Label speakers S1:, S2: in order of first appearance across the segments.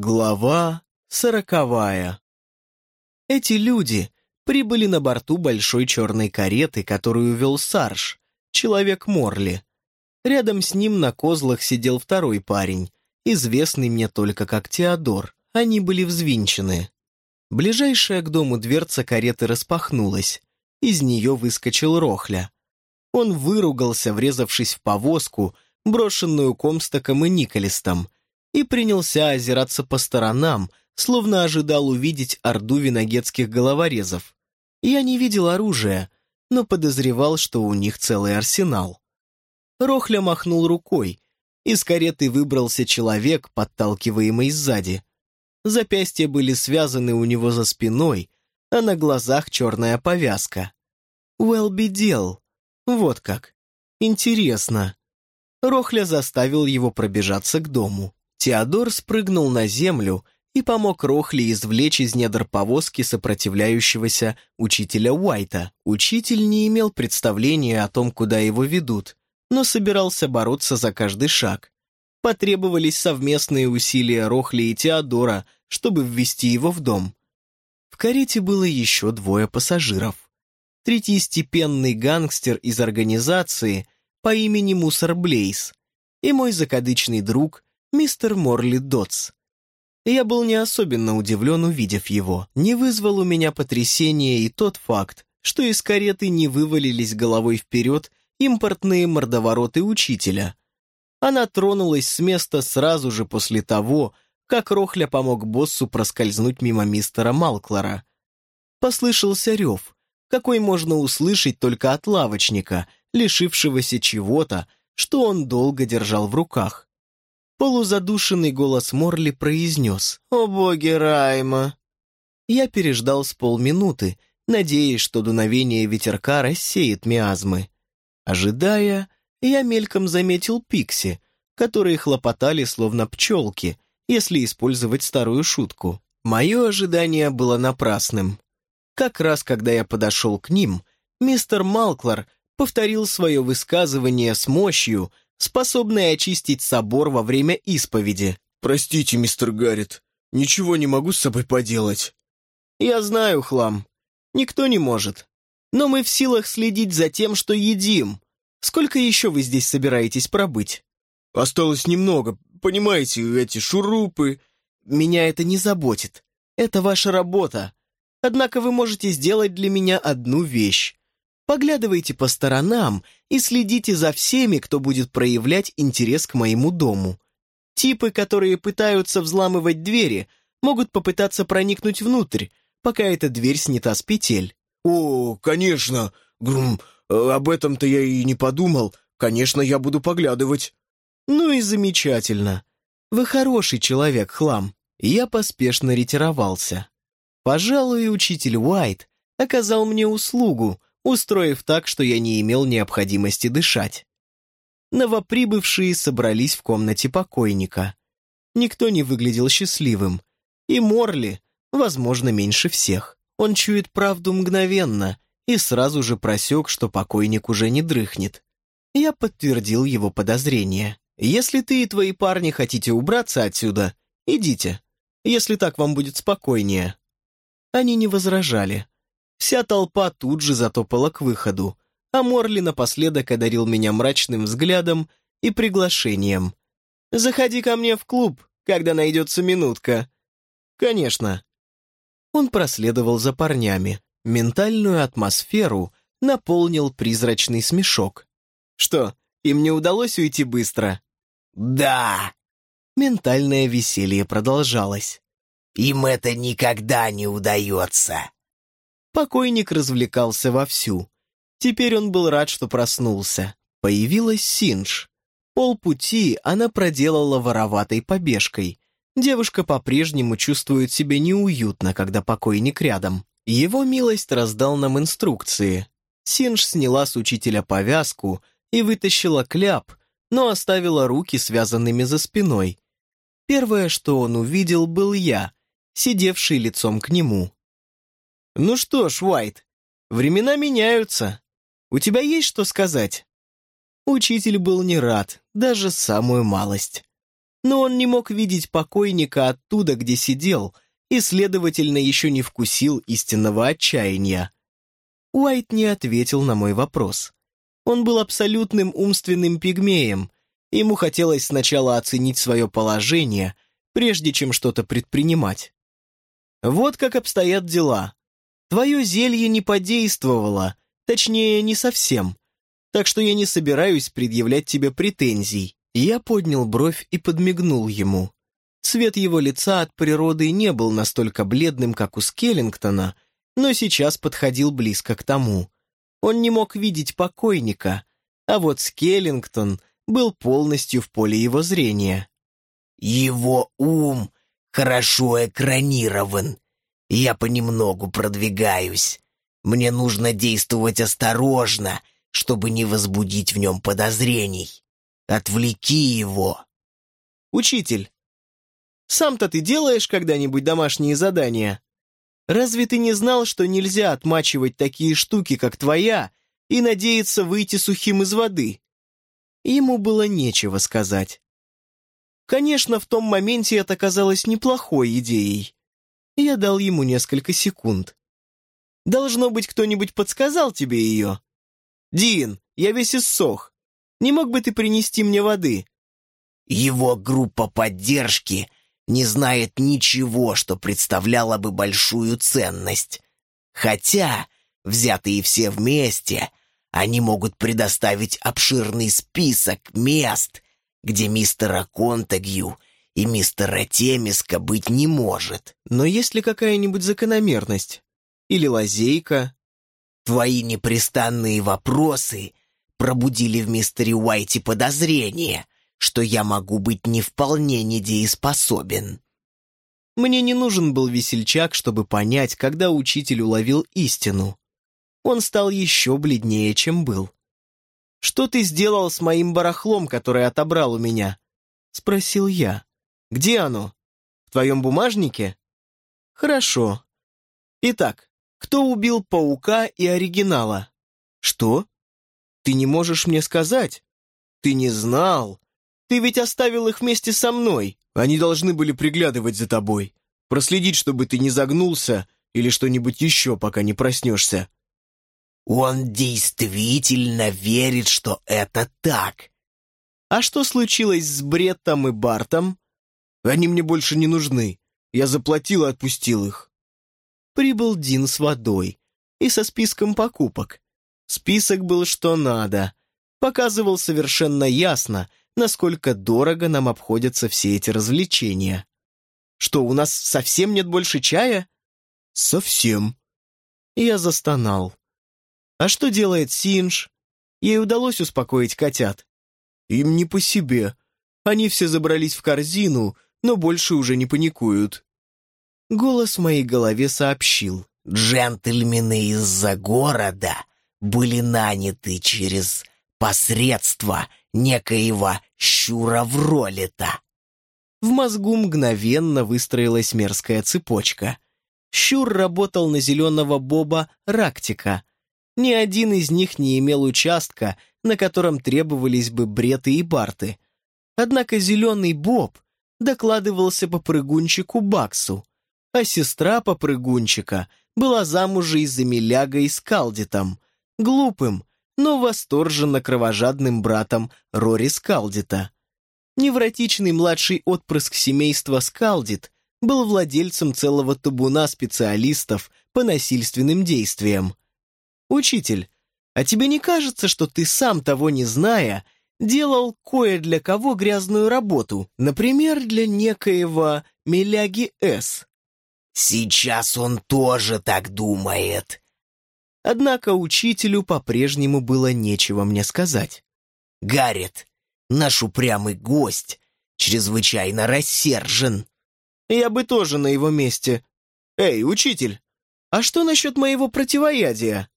S1: Глава сороковая. Эти люди прибыли на борту большой черной кареты, которую вел Сарж, человек Морли. Рядом с ним на козлах сидел второй парень, известный мне только как Теодор. Они были взвинчены. Ближайшая к дому дверца кареты распахнулась. Из нее выскочил Рохля. Он выругался, врезавшись в повозку, брошенную Комстоком и Николестом, и принялся озираться по сторонам, словно ожидал увидеть орду виногетских головорезов. Я не видел оружия, но подозревал, что у них целый арсенал. Рохля махнул рукой. Из кареты выбрался человек, подталкиваемый сзади. Запястья были связаны у него за спиной, а на глазах черная повязка. Уэлби дел. Вот как. Интересно. Рохля заставил его пробежаться к дому. Теодор спрыгнул на землю и помог Рохли извлечь из недр повозки сопротивляющегося учителя Уайта. Учитель не имел представления о том, куда его ведут, но собирался бороться за каждый шаг. Потребовались совместные усилия Рохли и Теодора, чтобы ввести его в дом. В карете было еще двое пассажиров. Третьестепенный гангстер из организации по имени Мусор Блейз и мой закадычный друг мистер Морли Дотс. Я был не особенно удивлен, увидев его. Не вызвал у меня потрясения и тот факт, что из кареты не вывалились головой вперед импортные мордовороты учителя. Она тронулась с места сразу же после того, как Рохля помог боссу проскользнуть мимо мистера Малклора. Послышался рев, какой можно услышать только от лавочника, лишившегося чего-то, что он долго держал в руках. Полузадушенный голос Морли произнес «О боги Райма!». Я переждал с полминуты, надеясь, что дуновение ветерка рассеет миазмы. Ожидая, я мельком заметил пикси, которые хлопотали словно пчелки, если использовать старую шутку. Мое ожидание было напрасным. Как раз когда я подошел к ним, мистер Малклар повторил свое высказывание с мощью, способные очистить собор во время исповеди.
S2: «Простите, мистер Гаррет, ничего не могу с собой поделать».
S1: «Я знаю, хлам. Никто не может. Но мы в силах следить за тем, что едим. Сколько еще вы здесь собираетесь пробыть?»
S2: «Осталось немного. Понимаете, эти шурупы...»
S1: «Меня это не заботит. Это ваша работа. Однако вы можете сделать для меня одну вещь. Поглядывайте по сторонам и следите за всеми, кто будет проявлять интерес к моему дому. Типы, которые пытаются взламывать двери, могут попытаться проникнуть внутрь, пока эта дверь снята с петель.
S2: «О, конечно! Грм, об этом-то я и не подумал. Конечно, я буду поглядывать».
S1: «Ну и замечательно. Вы хороший человек, хлам». Я поспешно ретировался. Пожалуй, учитель Уайт оказал мне услугу, устроив так, что я не имел необходимости дышать. Новоприбывшие собрались в комнате покойника. Никто не выглядел счастливым. И Морли, возможно, меньше всех. Он чует правду мгновенно и сразу же просек, что покойник уже не дрыхнет. Я подтвердил его подозрения. «Если ты и твои парни хотите убраться отсюда, идите, если так вам будет спокойнее». Они не возражали. Вся толпа тут же затопала к выходу, а Морли напоследок одарил меня мрачным взглядом и приглашением. «Заходи ко мне в клуб, когда найдется минутка». «Конечно». Он проследовал за парнями. Ментальную атмосферу наполнил призрачный смешок. «Что, им не удалось уйти быстро?»
S3: «Да!»
S1: Ментальное веселье продолжалось.
S3: «Им это никогда не удается!»
S1: Покойник развлекался вовсю. Теперь он был рад, что проснулся. Появилась Синж. Полпути она проделала вороватой побежкой. Девушка по-прежнему чувствует себя неуютно, когда покойник рядом. Его милость раздал нам инструкции. Синж сняла с учителя повязку и вытащила кляп, но оставила руки связанными за спиной. Первое, что он увидел, был я, сидевший лицом к нему. «Ну что ж, Уайт, времена меняются. У тебя есть что сказать?» Учитель был не рад, даже самую малость. но он не мог видеть покойника оттуда, где сидел, и, следовательно, еще не вкусил истинного отчаяния. Уайт не ответил на мой вопрос. Он был абсолютным умственным пигмеем. Ему хотелось сначала оценить свое положение, прежде чем что-то предпринимать. Вот как обстоят дела. Твое зелье не подействовало, точнее, не совсем. Так что я не собираюсь предъявлять тебе претензий. Я поднял бровь и подмигнул ему. Цвет его лица от природы не был настолько бледным, как у Скеллингтона, но сейчас подходил близко к тому. Он не мог видеть покойника, а вот Скеллингтон был полностью в поле его зрения.
S3: «Его ум хорошо экранирован. Я понемногу продвигаюсь. Мне нужно действовать осторожно, чтобы не возбудить в нем подозрений. Отвлеки его».
S1: «Учитель, сам-то ты делаешь когда-нибудь домашние задания? Разве ты не знал, что нельзя отмачивать такие штуки, как твоя, и надеяться выйти сухим из воды?» Ему было нечего сказать. Конечно, в том моменте это казалось неплохой идеей. Я дал ему несколько секунд. Должно быть, кто-нибудь подсказал тебе ее. «Дин, я весь иссох. Не мог бы ты принести мне воды?»
S3: Его группа поддержки не знает ничего, что представляло бы большую ценность. Хотя, взятые все вместе, они могут предоставить обширный список мест, где мистера Контагью и мистера Темиска быть не может.
S1: Но есть ли какая-нибудь закономерность? Или лазейка?
S3: Твои непрестанные вопросы пробудили в мистере Уайте подозрение, что я могу быть не вполне недееспособен.
S1: Мне не нужен был весельчак, чтобы понять, когда учитель уловил истину. Он стал еще бледнее, чем был. «Что ты сделал с моим барахлом, который отобрал у меня?» — спросил я. «Где оно? В твоем бумажнике?» «Хорошо. Итак, кто убил паука и оригинала?» «Что? Ты не можешь мне сказать? Ты не знал. Ты ведь оставил их вместе со мной. Они должны были приглядывать за тобой, проследить, чтобы ты не загнулся или что-нибудь еще, пока не проснешься».
S3: «Он действительно верит, что это так».
S1: «А что случилось с Бреттом и Бартом?»
S2: «Они мне больше не нужны. Я заплатил и отпустил их».
S1: Прибыл Дин с водой и со списком покупок. Список был что надо. Показывал совершенно ясно, насколько дорого нам обходятся все эти развлечения. Что, у нас совсем нет больше чая?
S2: Совсем.
S1: Я застонал. А что делает Синж? Ей удалось успокоить котят.
S2: Им не по себе. Они все забрались в корзину, но больше уже не паникуют.
S1: Голос в моей голове сообщил.
S3: «Джентльмены из-за города были наняты через посредство некоего щура Вролита.
S1: В мозгу мгновенно выстроилась мерзкая цепочка. Щур работал на зеленого боба Рактика. Ни один из них не имел участка, на котором требовались бы бреты и барты. Однако зеленый боб докладывался по прыгунчику Баксу, а сестра попрыгунчика была замужей за Милягой Скалдитом, глупым, но восторженно кровожадным братом Рори Скалдита. Невротичный младший отпрыск семейства Скалдит был владельцем целого табуна специалистов по насильственным действиям. «Учитель, а тебе не кажется, что ты сам того не зная, делал кое для кого грязную работу, например, для некоего Миляги С?»
S3: «Сейчас он тоже так думает»,
S1: Однако учителю по-прежнему было нечего мне сказать.
S3: «Гаррет, наш упрямый гость, чрезвычайно рассержен».
S1: «Я бы тоже на его месте. Эй, учитель, а что насчет моего противоядия?»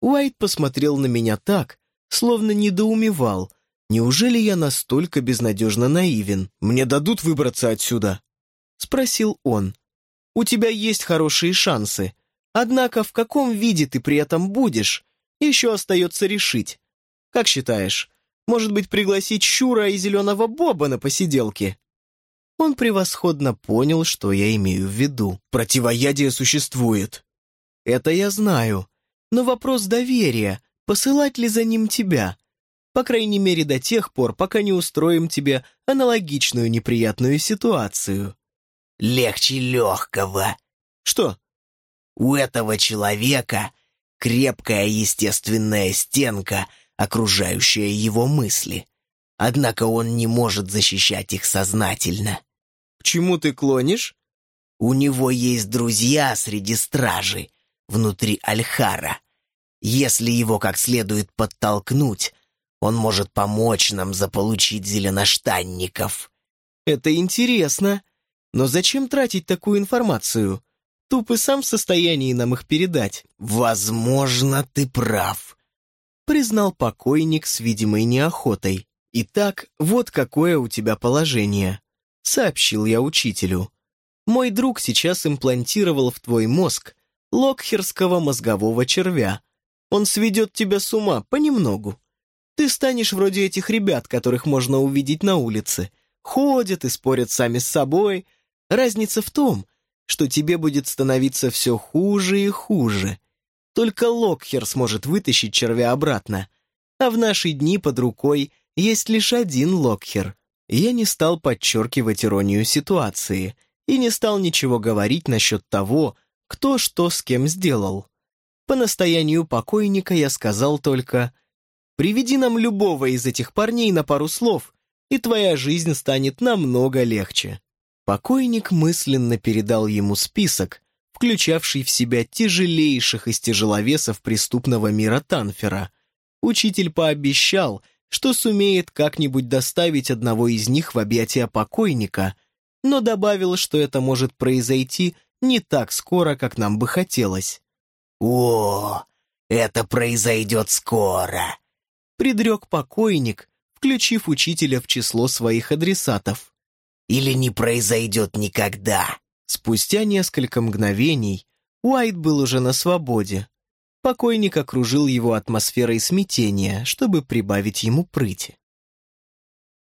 S1: Уайт посмотрел на меня так, словно недоумевал. «Неужели я настолько безнадежно наивен? Мне дадут выбраться отсюда?» Спросил он. «У тебя есть хорошие шансы. Однако в каком виде ты при этом будешь, еще остается решить. Как считаешь, может быть, пригласить Щура и Зеленого Боба на посиделки?» Он превосходно понял, что я имею в виду.
S2: Противоядие существует.
S1: Это я знаю. Но вопрос доверия, посылать ли за ним тебя? По крайней мере, до тех пор, пока не устроим тебе аналогичную неприятную ситуацию.
S3: Легче легкого.
S1: Что?
S3: У этого человека крепкая естественная стенка, окружающая его мысли. Однако он не может защищать их сознательно.
S1: К чему ты клонишь?
S3: У него есть друзья среди стражи, внутри Альхара. Если его как следует подтолкнуть, он может помочь нам заполучить зеленоштанников.
S1: Это интересно. Но зачем тратить такую информацию? Туп и сам в состоянии нам их передать.
S3: Возможно, ты прав.
S1: Признал покойник с видимой неохотой. Итак, вот какое у тебя положение сообщил я учителю. Мой друг сейчас имплантировал в твой мозг локхерского мозгового червя. Он сведет тебя с ума понемногу. Ты станешь вроде этих ребят, которых можно увидеть на улице. Ходят и спорят сами с собой. Разница в том, что тебе будет становиться все хуже и хуже. Только Локхер сможет вытащить червя обратно. А в наши дни под рукой есть лишь один Локхер — я не стал подчеркивать иронию ситуации и не стал ничего говорить насчет того, кто что с кем сделал. По настоянию покойника я сказал только «Приведи нам любого из этих парней на пару слов, и твоя жизнь станет намного легче». Покойник мысленно передал ему список, включавший в себя тяжелейших из тяжеловесов преступного мира Танфера. Учитель пообещал, что сумеет как-нибудь доставить одного из них в объятия покойника, но добавил, что это может произойти не так скоро, как нам бы хотелось.
S3: «О, это произойдет скоро!»
S1: Предрек покойник, включив учителя в число своих адресатов.
S3: «Или не произойдет никогда!»
S1: Спустя несколько мгновений Уайт был уже на свободе. Покойник окружил его атмосферой смятения, чтобы прибавить ему прыти.